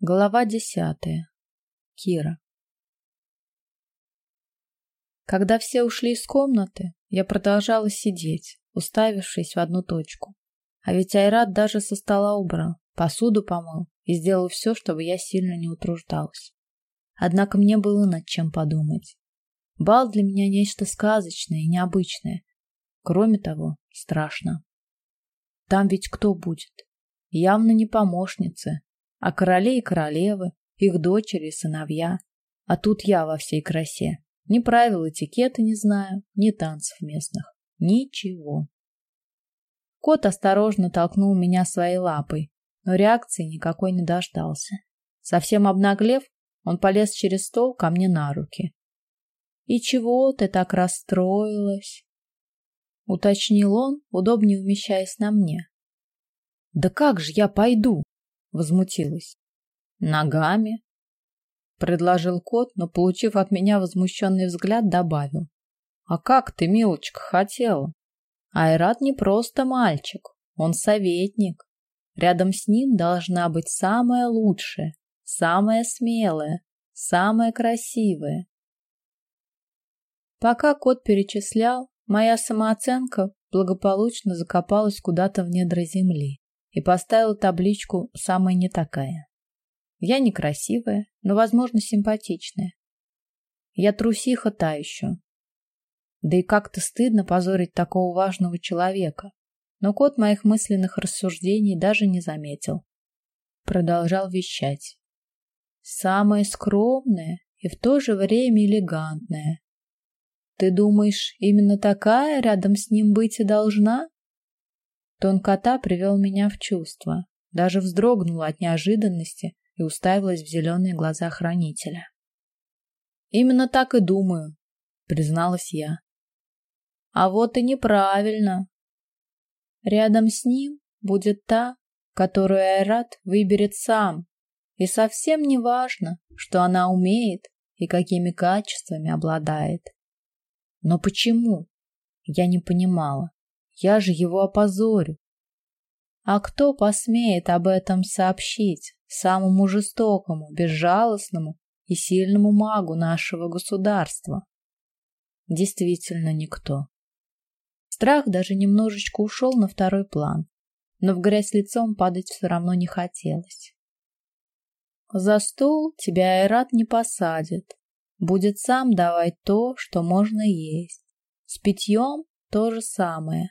Глава десятая. Кира. Когда все ушли из комнаты, я продолжала сидеть, уставившись в одну точку. А ведь Айрат даже со стола убрал, посуду помыл и сделал все, чтобы я сильно не утруждалась. Однако мне было над чем подумать. Бал для меня нечто сказочное и необычное. Кроме того, страшно. Там ведь кто будет? Явно не помощницы, а короли и королевы, их дочери и сыновья. А тут я во всей красе. Ни правил этикета не знаю, ни танцев местных. Ничего. Кот осторожно толкнул меня своей лапой, но реакции никакой не дождался. Совсем обнаглев, он полез через стол ко мне на руки. «И чего ты так расстроилась?» — уточнил он, удобнее умещаясь на мне. «Да как же я пойду?» Возмутилась. Ногами, предложил кот, но, получив от меня возмущенный взгляд, добавил: А как ты, милочка, хотела? Айрат не просто мальчик, он советник. Рядом с ним должна быть самая лучшая, самая смелая, самая красивая. Пока кот перечислял, моя самооценка благополучно закопалась куда-то в недра земли и поставила табличку «Самая не такая». Я некрасивая, но, возможно, симпатичная. Я трусиха та еще. Да и как-то стыдно позорить такого важного человека. Но кот моих мысленных рассуждений даже не заметил. Продолжал вещать. Самая скромная и в то же время элегантная. Ты думаешь, именно такая рядом с ним быть и должна? Тон кота привел меня в чувство. Даже вздрогнула от неожиданности и уставилась в зеленые глаза хранителя. «Именно так и думаю», — призналась я. «А вот и неправильно. Рядом с ним будет та, которую Айрат выберет сам, и совсем не важно, что она умеет и какими качествами обладает. Но почему? Я не понимала. Я же его опозорю. А кто посмеет об этом сообщить самому жестокому, безжалостному и сильному магу нашего государства? Действительно никто. Страх даже немножечко ушел на второй план, но в грязь лицом падать все равно не хотелось. За стол тебя Айрат не посадит, будет сам давать то, что можно есть. С питьем то же самое.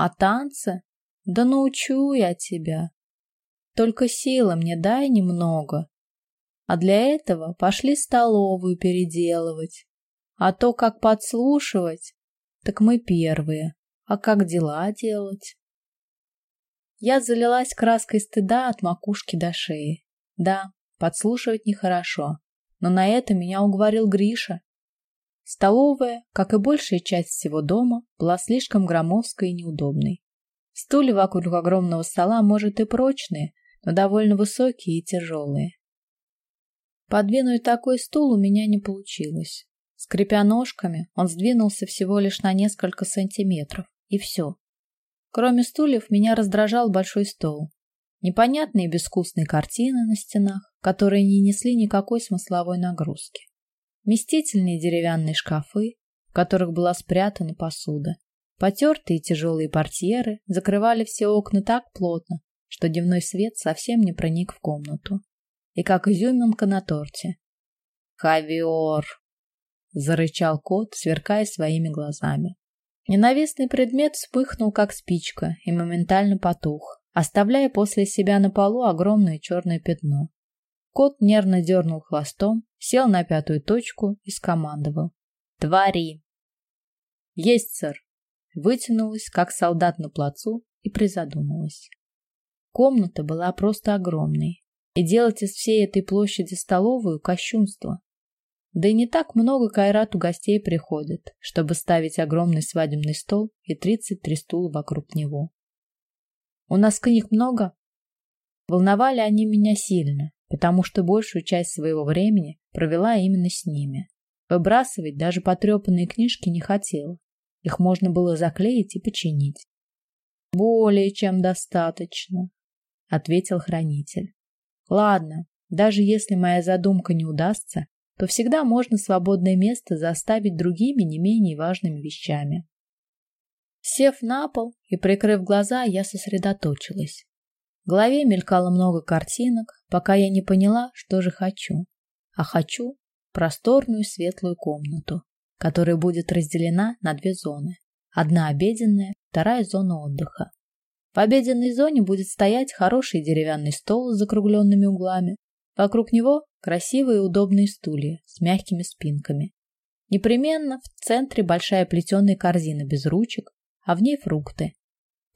А танцы? Да научу я тебя. Только силы мне дай немного. А для этого пошли столовую переделывать. А то, как подслушивать, так мы первые. А как дела делать? Я залилась краской стыда от макушки до шеи. Да, подслушивать нехорошо, но на это меня уговорил Гриша. Столовая, как и большая часть всего дома, была слишком громоздкой и неудобной. Стулья вокруг огромного стола, может, и прочные, но довольно высокие и тяжелые. Подвинуть такой стул у меня не получилось. Скрипя ножками, он сдвинулся всего лишь на несколько сантиметров, и все. Кроме стульев, меня раздражал большой стол. Непонятные безвкусные картины на стенах, которые не несли никакой смысловой нагрузки вместительные деревянные шкафы, в которых была спрятана посуда. Потертые тяжелые портьеры закрывали все окна так плотно, что дневной свет совсем не проник в комнату. И как изюминка на торте. «Хавиор!» — зарычал кот, сверкая своими глазами. Ненавистный предмет вспыхнул, как спичка, и моментально потух, оставляя после себя на полу огромное черное пятно. Кот нервно дернул хвостом, сел на пятую точку и скомандовал. «Твори!» «Есть, сэр!» Вытянулась, как солдат на плацу, и призадумалась. Комната была просто огромной, и делать из всей этой площади столовую – кощунство. Да и не так много к Айрату гостей приходит, чтобы ставить огромный свадебный стол и 33 стула вокруг него. «У нас книг много?» Волновали они меня сильно, потому что большую часть своего времени провела именно с ними. Выбрасывать даже потрепанные книжки не хотела. Их можно было заклеить и починить. Более чем достаточно, ответил хранитель. Ладно, Даже если моя задумка не удастся, то всегда можно свободное место заставить другими не менее важными вещами. Сев на пол и прикрыв глаза, я сосредоточилась. В голове мелькало много картинок, пока я не поняла, что же хочу. А хочу просторную светлую комнату, которая будет разделена на две зоны. Одна обеденная, вторая зона отдыха. В обеденной зоне будет стоять хороший деревянный стол с закругленными углами. Вокруг него красивые удобные стулья с мягкими спинками. Непременно в центре большая плетеная корзина без ручек, а в ней фрукты.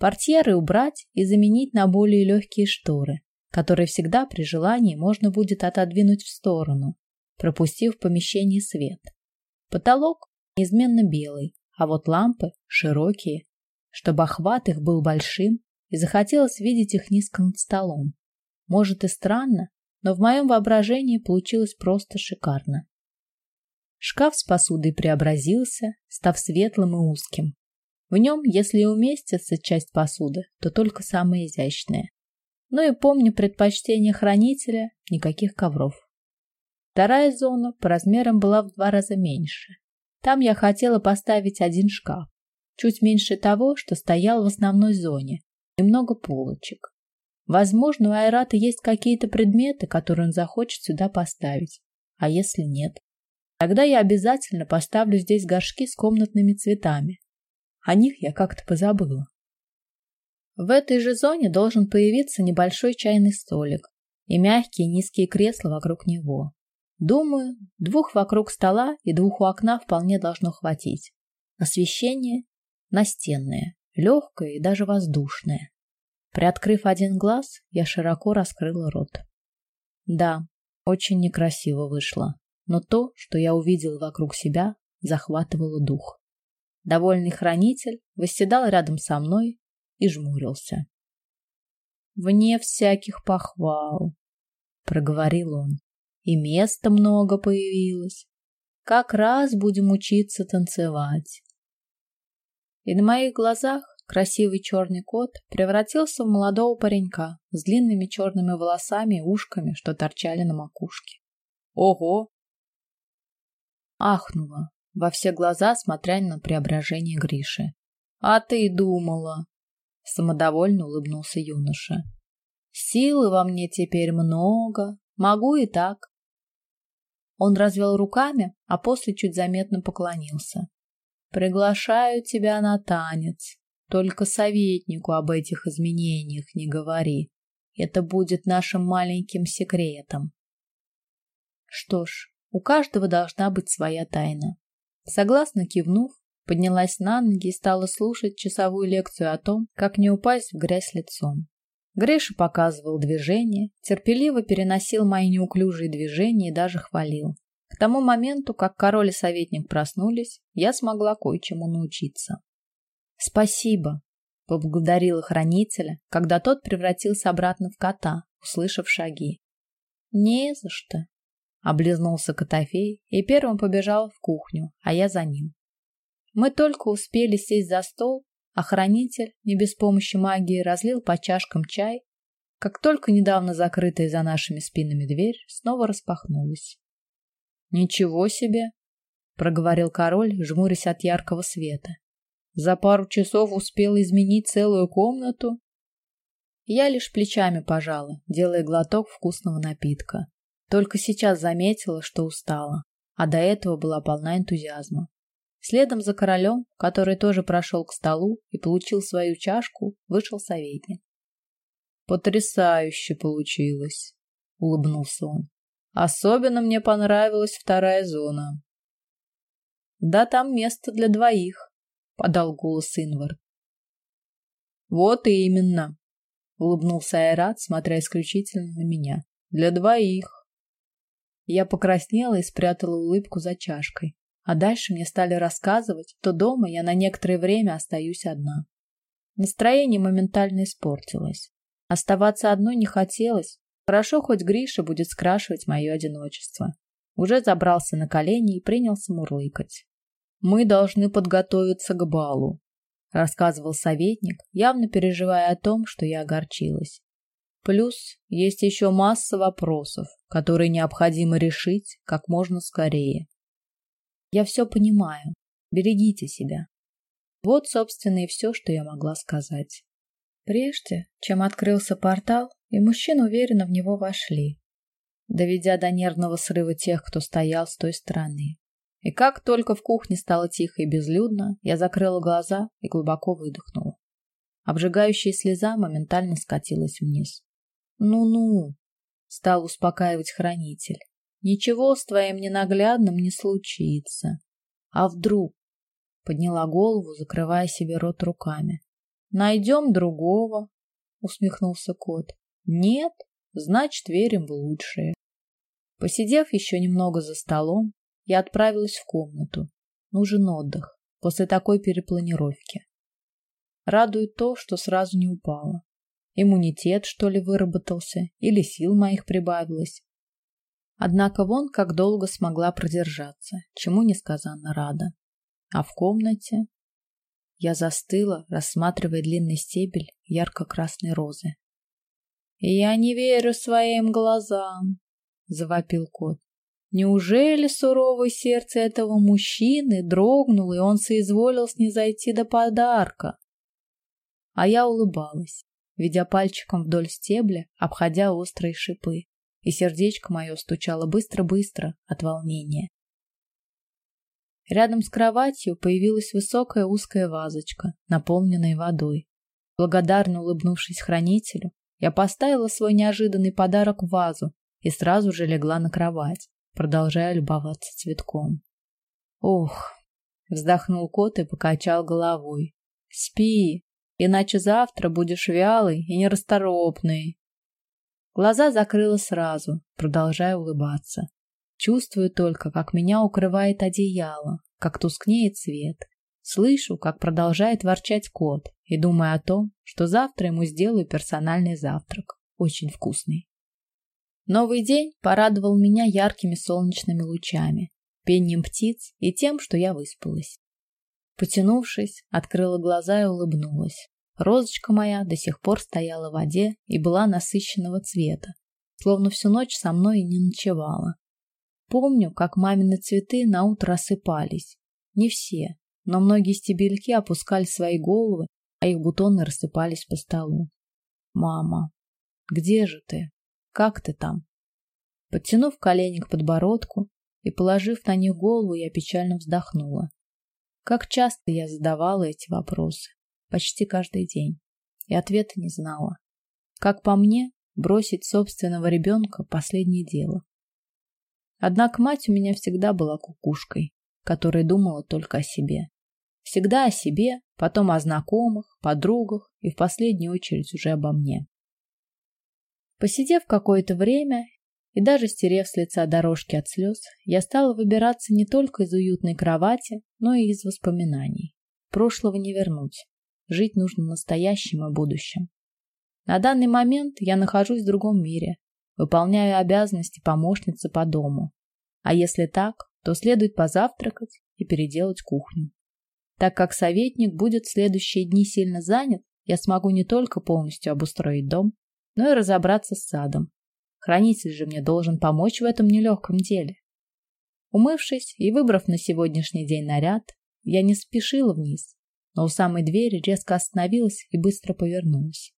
Портьеры убрать и заменить на более легкие шторы, которые всегда при желании можно будет отодвинуть в сторону, пропустив в помещение свет. Потолок неизменно белый, а вот лампы широкие, чтобы охват их был большим, и захотелось видеть их низко над столом. Может и странно, но в моем воображении получилось просто шикарно. Шкаф с посудой преобразился, став светлым и узким. В нем, если уместится часть посуды, то только самая изящная. Ну и помню предпочтение хранителя – никаких ковров. Вторая зона по размерам была в два раза меньше. Там я хотела поставить один шкаф, чуть меньше того, что стоял в основной зоне, и много полочек. Возможно, у Айрата есть какие-то предметы, которые он захочет сюда поставить. А если нет? Тогда я обязательно поставлю здесь горшки с комнатными цветами. О них я как-то позабыла. В этой же зоне должен появиться небольшой чайный столик и мягкие низкие кресла вокруг него. Думаю, двух вокруг стола и двух у окна вполне должно хватить. Освещение настенное, легкое и даже воздушное. Приоткрыв один глаз, я широко раскрыла рот. Да, очень некрасиво вышло, но то, что я увидела вокруг себя, захватывало дух. Довольный хранитель восседал рядом со мной и жмурился. «Вне всяких похвал», — проговорил он, — «и места много появилось. Как раз будем учиться танцевать». И на моих глазах Красивый черный кот превратился в молодого паренька с длинными черными волосами и ушками, что торчали на макушке. Ого! Ахнула, во все глаза смотря на преображение Гриши. А ты думала? Самодовольно улыбнулся юноша. Силы во мне теперь много, могу и так. Он развел руками, а после чуть заметно поклонился. Приглашаю тебя на танец. Только советнику об этих изменениях не говори. Это будет нашим маленьким секретом. Что ж, у каждого должна быть своя тайна. Согласно кивнув, поднялась на ноги и стала слушать часовую лекцию о том, как не упасть в грязь лицом. Гриша показывал движения, терпеливо переносил мои неуклюжие движения и даже хвалил. К тому моменту, как король и советник проснулись, я смогла кое-чему научиться. Спасибо, поблагодарила хранителя, когда тот превратился обратно в кота, услышав шаги. Не за что, облизнулся Котофей и первым побежал в кухню, а я за ним. Мы только успели сесть за стол, а хранитель, не без помощи магии, разлил по чашкам чай, как только недавно закрытая за нашими спинами дверь снова распахнулась. Ничего себе, проговорил король, жмурясь от яркого света. За пару часов успел изменить целую комнату. Я лишь плечами пожала, делая глоток вкусного напитка. Только сейчас заметила, что устала, а до этого была полна энтузиазма. Следом за королем, который тоже прошел к столу и получил свою чашку, вышел советник. Потрясающе получилось, улыбнулся он. Особенно мне понравилась вторая зона. Да там место для двоих подал голос Инвар. Вот и именно, улыбнулся Айрат, смотря исключительно на меня. Для двоих. Я покраснела и спрятала улыбку за чашкой. А дальше мне стали рассказывать, что дома я на некоторое время остаюсь одна. Настроение моментально испортилось. Оставаться одной не хотелось. Хорошо, хоть Гриша будет скрашивать мое одиночество. Уже забрался на колени и принялся мурлыкать. Мы должны подготовиться к балу, рассказывал советник, явно переживая о том, что я огорчилась. Плюс есть еще масса вопросов, которые необходимо решить как можно скорее. Я все понимаю. Берегите себя. Вот, собственно, и все, что я могла сказать. Прежде, чем открылся портал, и мужчины уверенно в него вошли, доведя до нервного срыва тех, кто стоял с той стороны. И как только в кухне стало тихо и безлюдно, я закрыла глаза и глубоко выдохнула. Обжигающая слеза моментально скатилась вниз. «Ну-ну», — стал успокаивать хранитель, — «ничего с твоим ненаглядным не случится. А вдруг?» — подняла голову, закрывая себе рот руками. «Найдем другого», — усмехнулся кот. «Нет, значит, верим в лучшее». Посидев еще немного за столом, я отправилась в комнату. Нужен отдых после такой перепланировки. Радует то, что сразу не упала. Иммунитет, что ли, выработался, или сил моих прибавилось. Однако вон как долго смогла продержаться, чему несказанно рада. А в комнате я застыла, рассматривая длинный стебель ярко-красной розы. «Я не верю своим глазам!» — завопил кот. Неужели суровое сердце этого мужчины дрогнуло, и он соизволил снизойти до подарка? А я улыбалась, ведя пальчиком вдоль стебля, обходя острые шипы, и сердечко мое стучало быстро-быстро от волнения. Рядом с кроватью появилась высокая узкая вазочка, наполненная водой. Благодарно улыбнувшись хранителю, я поставила свой неожиданный подарок в вазу и сразу же легла на кровать продолжая любоваться цветком. Ох, вздохнул кот и покачал головой. Спи, иначе завтра будешь вялый и нерасторопный. Глаза закрыла сразу, продолжая улыбаться. Чувствую только, как меня укрывает одеяло, как тускнеет свет. Слышу, как продолжает ворчать кот, и думаю о том, что завтра ему сделаю персональный завтрак, очень вкусный. Новый день порадовал меня яркими солнечными лучами, пением птиц и тем, что я выспалась. Потянувшись, открыла глаза и улыбнулась. Розочка моя до сих пор стояла в воде и была насыщенного цвета, словно всю ночь со мной и не ночевала. Помню, как мамины цветы на утро осыпались. Не все, но многие стебельки опускали свои головы, а их бутоны рассыпались по столу. Мама, где же ты? Как ты там? Подтянув колени к подбородку и положив на них голову, я печально вздохнула. Как часто я задавала эти вопросы, почти каждый день, и ответа не знала. Как по мне, бросить собственного ребенка – последнее дело. Однако мать у меня всегда была кукушкой, которая думала только о себе. Всегда о себе, потом о знакомых, подругах и в последнюю очередь уже обо мне. Посидев какое-то время и даже стерев с лица дорожки от слез, я стала выбираться не только из уютной кровати, но и из воспоминаний. Прошлого не вернуть. Жить нужно настоящим и будущим. На данный момент я нахожусь в другом мире, выполняю обязанности помощницы по дому. А если так, то следует позавтракать и переделать кухню. Так как советник будет в следующие дни сильно занят, я смогу не только полностью обустроить дом, но и разобраться с садом. Хранитель же мне должен помочь в этом нелегком деле. Умывшись и выбрав на сегодняшний день наряд, я не спешила вниз, но у самой двери резко остановилась и быстро повернулась.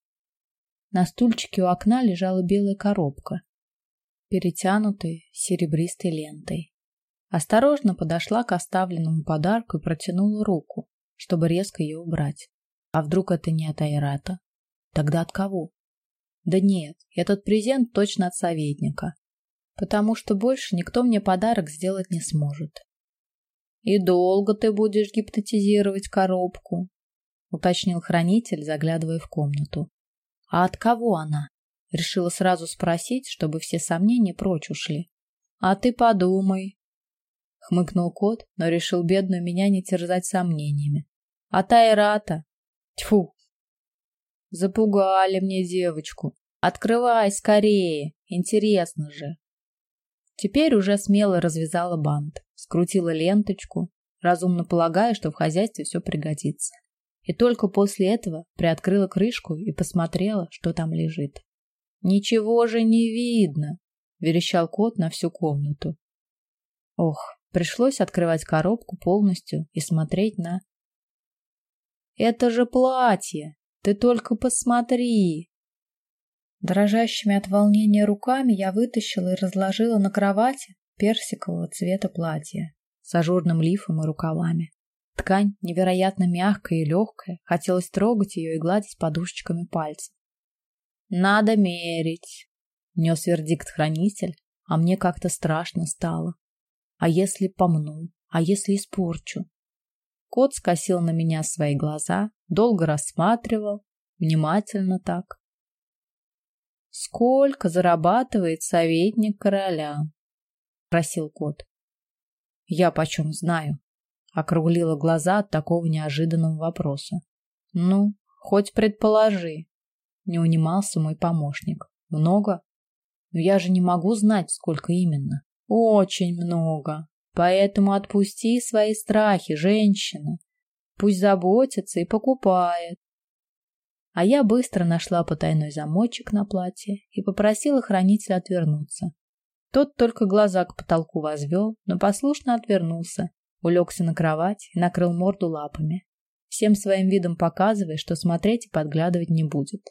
На стульчике у окна лежала белая коробка, перетянутая серебристой лентой. Осторожно подошла к оставленному подарку и протянула руку, чтобы резко ее убрать. А вдруг это не от Айрата? Тогда от кого? Да нет, этот презент точно от советника, потому что больше никто мне подарок сделать не сможет. И долго ты будешь гипнотизировать коробку? уточнил хранитель, заглядывая в комнату. А от кого она? Решила сразу спросить, чтобы все сомнения прочь ушли. А ты подумай, хмыкнул кот, но решил бедную меня не терзать сомнениями. От Айрата. Тьфу, Запугали мне девочку. Открывай скорее, интересно же. Теперь уже смело развязала бант, скрутила ленточку, разумно полагая, что в хозяйстве все пригодится. И только после этого приоткрыла крышку и посмотрела, что там лежит. Ничего же не видно, верещал кот на всю комнату. Ох, пришлось открывать коробку полностью и смотреть на Это же платье. Ты только посмотри. Дрожащими от волнения руками я вытащила и разложила на кровати персикового цвета платье с ажурным лифом и рукавами. Ткань невероятно мягкая и легкая, хотелось трогать ее и гладить подушечками пальцев. Надо мерить, нес вердикт хранитель, а мне как-то страшно стало. А если помну? А если испорчу? Кот скосил на меня свои глаза, долго рассматривал, внимательно так. Сколько зарабатывает советник короля? просил кот. Я почем знаю? Округлила глаза от такого неожиданного вопроса. Ну, хоть предположи. Не унимался мой помощник. Много? Но я же не могу знать, сколько именно. Очень много. Поэтому отпусти свои страхи, женщина. Пусть заботится и покупает. А я быстро нашла потайной замочек на платье и попросила хранителя отвернуться. Тот только глаза к потолку возвел, но послушно отвернулся, улегся на кровать и накрыл морду лапами, всем своим видом показывая, что смотреть и подглядывать не будет.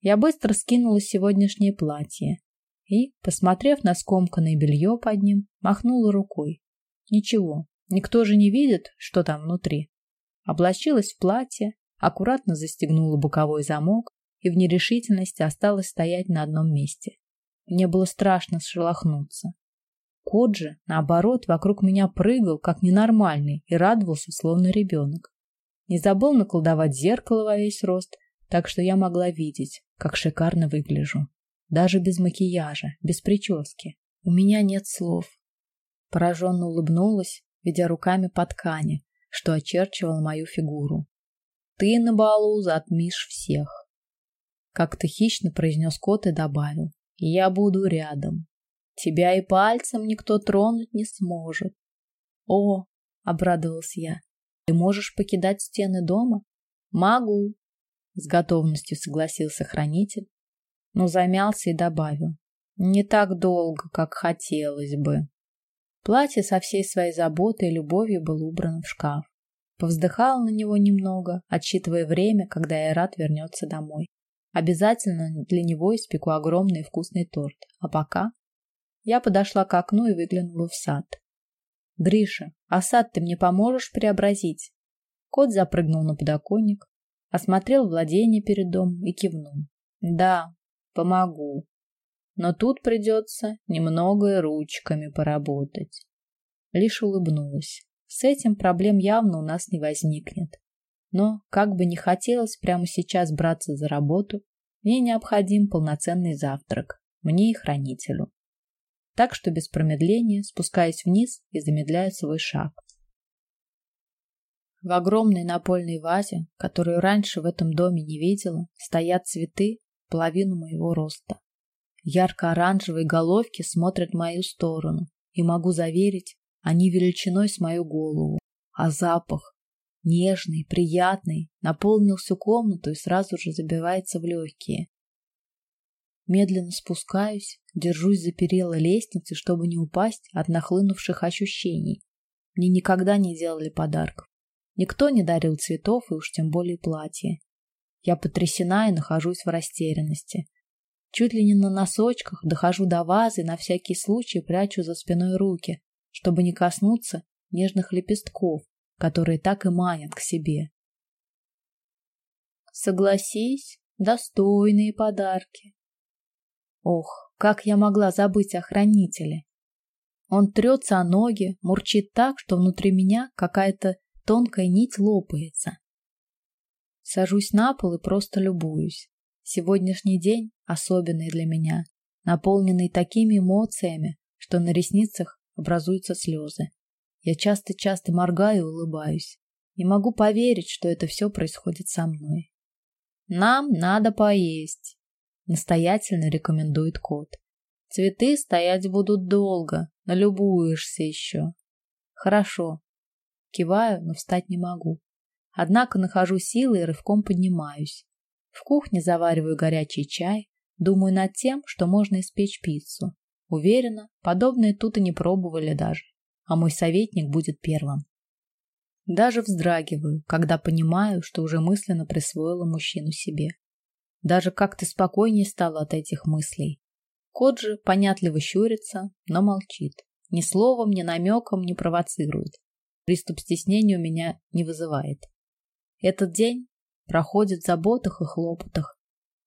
Я быстро скинула сегодняшнее платье и, посмотрев на скомканное белье под ним, махнула рукой. Ничего, никто же не видит, что там внутри. Облачилась в платье, аккуратно застегнула боковой замок и в нерешительности осталась стоять на одном месте. Мне было страшно шелохнуться. Кот же, наоборот, вокруг меня прыгал, как ненормальный, и радовался, словно ребенок. Не забыл наколдовать зеркало во весь рост, так что я могла видеть, как шикарно выгляжу. Даже без макияжа, без прически. У меня нет слов. Пораженно улыбнулась, ведя руками по ткани, что очерчивал мою фигуру. Ты на балу затмишь всех. Как-то хищно произнес кот и добавил. Я буду рядом. Тебя и пальцем никто тронуть не сможет. О, обрадовался я. Ты можешь покидать стены дома? Могу. С готовностью согласился хранитель, но замялся и добавил. Не так долго, как хотелось бы. Платье со всей своей заботой и любовью было убрано в шкаф. Повздыхал на него немного, отсчитывая время, когда Айрат вернется домой. Обязательно для него испеку огромный вкусный торт. А пока я подошла к окну и выглянула в сад. Гриша, а сад ты мне поможешь преобразить? Кот запрыгнул на подоконник, осмотрел владение перед домом и кивнул. Да, помогу. Но тут придется немного ручками поработать. Лишь улыбнулась. С этим проблем явно у нас не возникнет. Но, как бы не хотелось прямо сейчас браться за работу, мне необходим полноценный завтрак, мне и хранителю. Так что без промедления спускаюсь вниз и замедляю свой шаг. В огромной напольной вазе, которую раньше в этом доме не видела, стоят цветы половину моего роста. Ярко-оранжевые головки смотрят в мою сторону, и могу заверить, они величиной с мою голову. А запах, нежный, приятный, наполнил всю комнату и сразу же забивается в легкие. Медленно спускаюсь, держусь за перила лестницы, чтобы не упасть от нахлынувших ощущений. Мне никогда не делали подарков. Никто не дарил цветов и уж тем более платья. Я потрясена и нахожусь в растерянности. Чуть ли не на носочках дохожу до вазы, на всякий случай прячу за спиной руки, чтобы не коснуться нежных лепестков, которые так и манят к себе. Согласись, достойные подарки. Ох, как я могла забыть о хранителе. Он трется о ноги, мурчит так, что внутри меня какая-то тонкая нить лопается. Сажусь на пол и просто любуюсь. Сегодняшний день особенный для меня, наполненный такими эмоциями, что на ресницах образуются слезы. Я часто-часто моргаю и улыбаюсь. Не могу поверить, что это все происходит со мной. Нам надо поесть, настоятельно рекомендует кот. Цветы стоять будут долго, налюбуешься еще. Хорошо, Киваю, но встать не могу. Однако нахожу силы и рывком поднимаюсь. В кухне завариваю горячий чай, Думаю над тем, что можно испечь пиццу. Уверена, подобные тут и не пробовали даже, а мой советник будет первым. Даже вздрагиваю, когда понимаю, что уже мысленно присвоила мужчину себе. Даже как-то спокойнее стало от этих мыслей. Кот же понятливо щурится, но молчит. Ни словом, ни намеком не провоцирует. Приступ стеснения у меня не вызывает. Этот день проходит в заботах и хлопотах.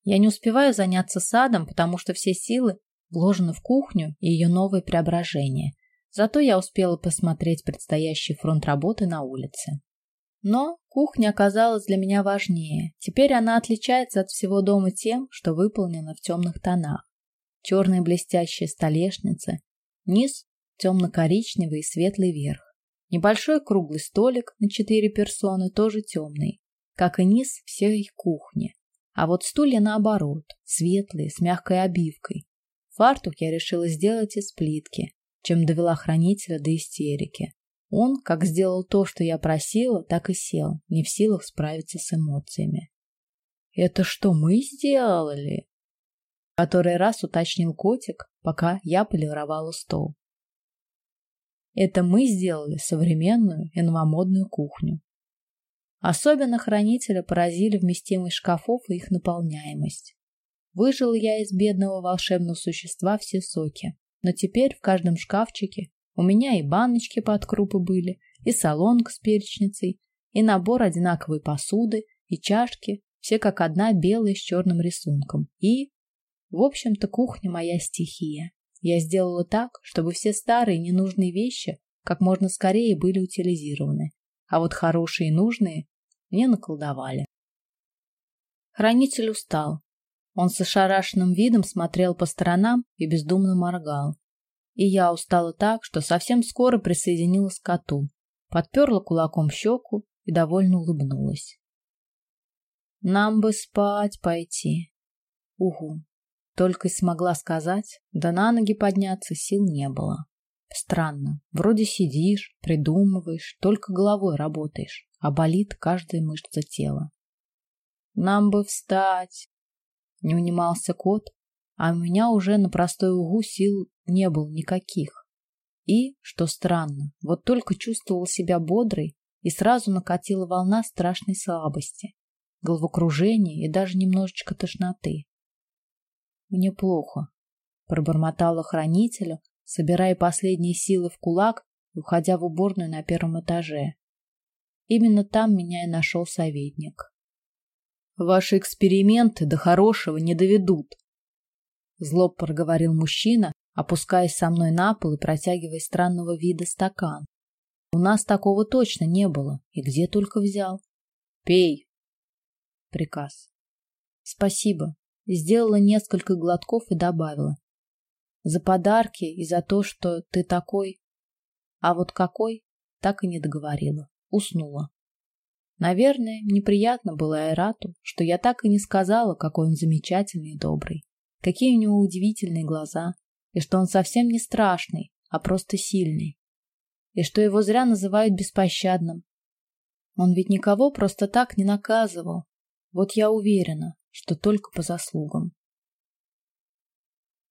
Я не успеваю заняться садом, потому что все силы вложены в кухню и ее новое преображение. Зато я успела посмотреть предстоящий фронт работы на улице. Но кухня оказалась для меня важнее. Теперь она отличается от всего дома тем, что выполнена в темных тонах. Черная блестящая столешница, низ темно-коричневый и светлый верх. Небольшой круглый столик на четыре персоны тоже темный, как и низ всей кухни. А вот стулья наоборот, светлые, с мягкой обивкой. Фартук я решила сделать из плитки, чем довела хранителя до истерики. Он, как сделал то, что я просила, так и сел, не в силах справиться с эмоциями. «Это что мы сделали?» Который раз уточнил котик, пока я полировала стол. Это мы сделали современную и новомодную кухню. Особенно хранителя поразили вместимость шкафов и их наполняемость. Выжил я из бедного волшебного существа все соки, но теперь в каждом шкафчике у меня и баночки под крупы были, и солонка с перечницей, и набор одинаковой посуды, и чашки, все как одна белые с черным рисунком. И, в общем-то, кухня моя стихия. Я сделала так, чтобы все старые ненужные вещи как можно скорее были утилизированы, а вот хорошие и нужные не наколдовали. Хранитель устал. Он с ошарашенным видом смотрел по сторонам и бездумно моргал. И я устала так, что совсем скоро присоединилась к коту, подперла кулаком щеку и довольно улыбнулась. Нам бы спать пойти. Угу. Только и смогла сказать, да на ноги подняться сил не было. Странно, вроде сидишь, придумываешь, только головой работаешь, а болит каждая мышца тела. Нам бы встать. Не унимался кот, а у меня уже на простой угу сил не было никаких. И, что странно, вот только чувствовал себя бодрой, и сразу накатила волна страшной слабости, головокружения и даже немножечко тошноты. Мне плохо, пробормотала хранителю, собирая последние силы в кулак и уходя в уборную на первом этаже. Именно там меня и нашел советник. Ваши эксперименты до хорошего не доведут, зло проговорил мужчина, опускаясь со мной на пол и протягивая странного вида стакан. У нас такого точно не было, и где только взял. Пей. Приказ. Спасибо, сделала несколько глотков и добавила: "За подарки и за то, что ты такой". А вот какой, так и не договорила. Уснула. Наверное, неприятно было Айрату, что я так и не сказала, какой он замечательный и добрый, какие у него удивительные глаза, и что он совсем не страшный, а просто сильный, и что его зря называют беспощадным. Он ведь никого просто так не наказывал. Вот я уверена, что только по заслугам.